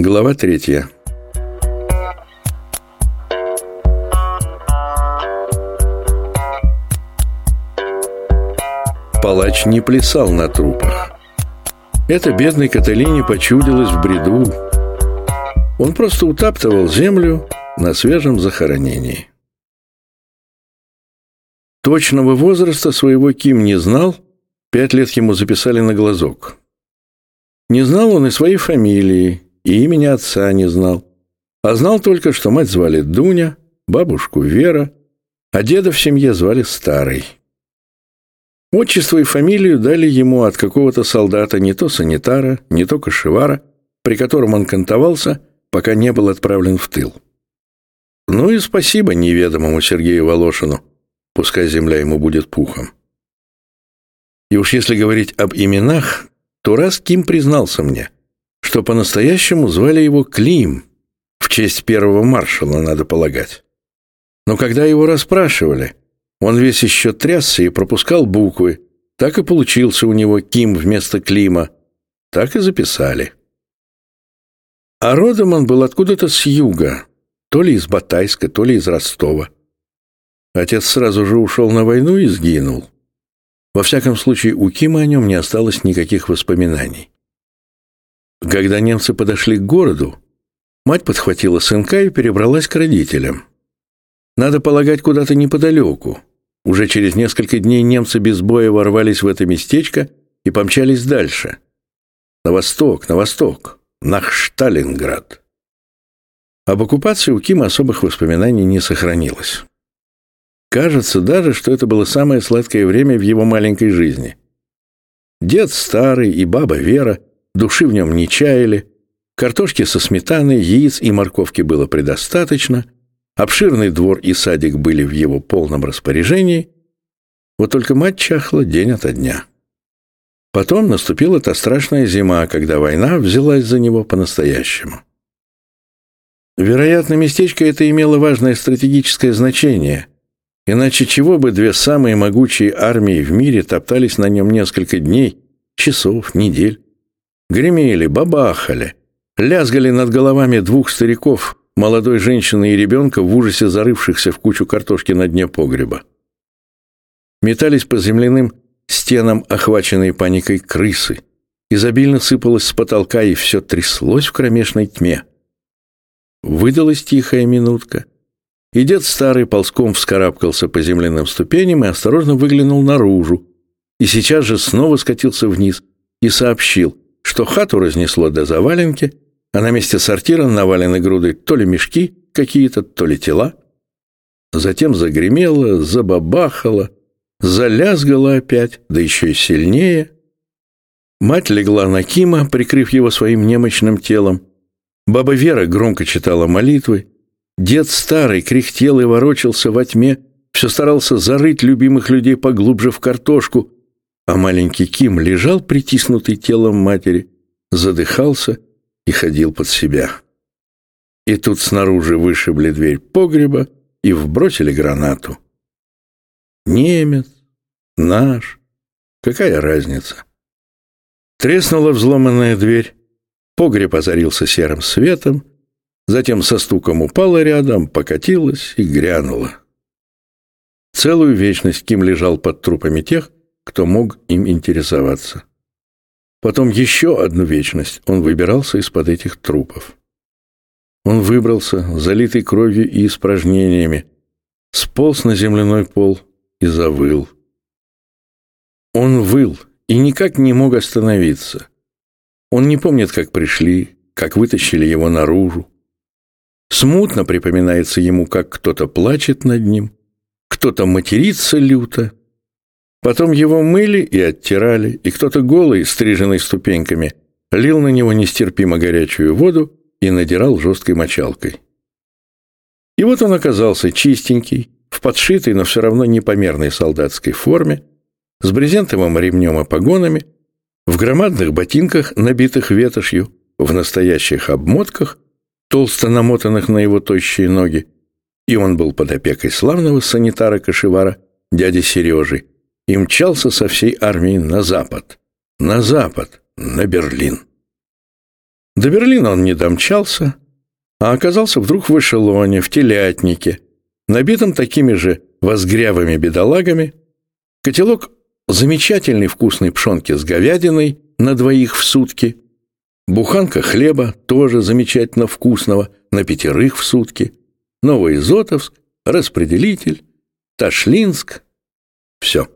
Глава третья. Палач не плясал на трупах. Это бедной Каталине почудилось в бреду. Он просто утаптывал землю на свежем захоронении. Точного возраста своего Ким не знал, пять лет ему записали на глазок. Не знал он и своей фамилии, и имени отца не знал. А знал только, что мать звали Дуня, бабушку Вера, а деда в семье звали Старый. Отчество и фамилию дали ему от какого-то солдата, не то санитара, не то кошевара, при котором он кантовался, пока не был отправлен в тыл. Ну и спасибо неведомому Сергею Волошину, пускай земля ему будет пухом. И уж если говорить об именах, то раз Ким признался мне – что по-настоящему звали его Клим, в честь первого маршала, надо полагать. Но когда его расспрашивали, он весь еще трясся и пропускал буквы, так и получился у него Ким вместо Клима, так и записали. А родом он был откуда-то с юга, то ли из Батайска, то ли из Ростова. Отец сразу же ушел на войну и сгинул. Во всяком случае, у Кима о нем не осталось никаких воспоминаний. Когда немцы подошли к городу, мать подхватила сынка и перебралась к родителям. Надо полагать, куда-то неподалеку. Уже через несколько дней немцы без боя ворвались в это местечко и помчались дальше. На восток, на восток, на Шталинград. Об оккупации у Кима особых воспоминаний не сохранилось. Кажется даже, что это было самое сладкое время в его маленькой жизни. Дед старый и баба Вера души в нем не чаяли, картошки со сметаной, яиц и морковки было предостаточно, обширный двор и садик были в его полном распоряжении, вот только мать чахла день ото дня. Потом наступила та страшная зима, когда война взялась за него по-настоящему. Вероятно, местечко это имело важное стратегическое значение, иначе чего бы две самые могучие армии в мире топтались на нем несколько дней, часов, недель, Гремели, бабахали, лязгали над головами двух стариков, молодой женщины и ребенка, в ужасе зарывшихся в кучу картошки на дне погреба. Метались по земляным стенам охваченные паникой крысы. Изобильно сыпалось с потолка, и все тряслось в кромешной тьме. Выдалась тихая минутка, и дед старый ползком вскарабкался по земляным ступеням и осторожно выглянул наружу, и сейчас же снова скатился вниз и сообщил — что хату разнесло до заваленки, а на месте сортира навалены груды то ли мешки какие-то, то ли тела. Затем загремело, забабахало, залязгало опять, да еще и сильнее. Мать легла на Кима, прикрыв его своим немощным телом. Баба Вера громко читала молитвы. Дед старый кряхтел и ворочался во тьме, все старался зарыть любимых людей поглубже в картошку, а маленький Ким лежал притиснутый телом матери, задыхался и ходил под себя. И тут снаружи вышибли дверь погреба и вбросили гранату. Немец, наш, какая разница? Треснула взломанная дверь, погреб озарился серым светом, затем со стуком упала рядом, покатилась и грянула. Целую вечность Ким лежал под трупами тех, кто мог им интересоваться. Потом еще одну вечность он выбирался из-под этих трупов. Он выбрался, залитый кровью и испражнениями, сполз на земляной пол и завыл. Он выл и никак не мог остановиться. Он не помнит, как пришли, как вытащили его наружу. Смутно припоминается ему, как кто-то плачет над ним, кто-то матерится люто, Потом его мыли и оттирали, и кто-то голый, стриженный ступеньками, лил на него нестерпимо горячую воду и надирал жесткой мочалкой. И вот он оказался чистенький, в подшитой, но все равно непомерной солдатской форме, с брезентовым ремнем и погонами, в громадных ботинках, набитых ветошью, в настоящих обмотках, толсто намотанных на его тощие ноги, и он был под опекой славного санитара-кошевара, дяди Сережи, и мчался со всей армией на запад. На запад, на Берлин. До Берлина он не домчался, а оказался вдруг в эшелоне, в телятнике, набитом такими же возгрявыми бедолагами. Котелок замечательной вкусной пшенки с говядиной на двоих в сутки, буханка хлеба тоже замечательно вкусного на пятерых в сутки, Новоизотовск, распределитель, Ташлинск. Все.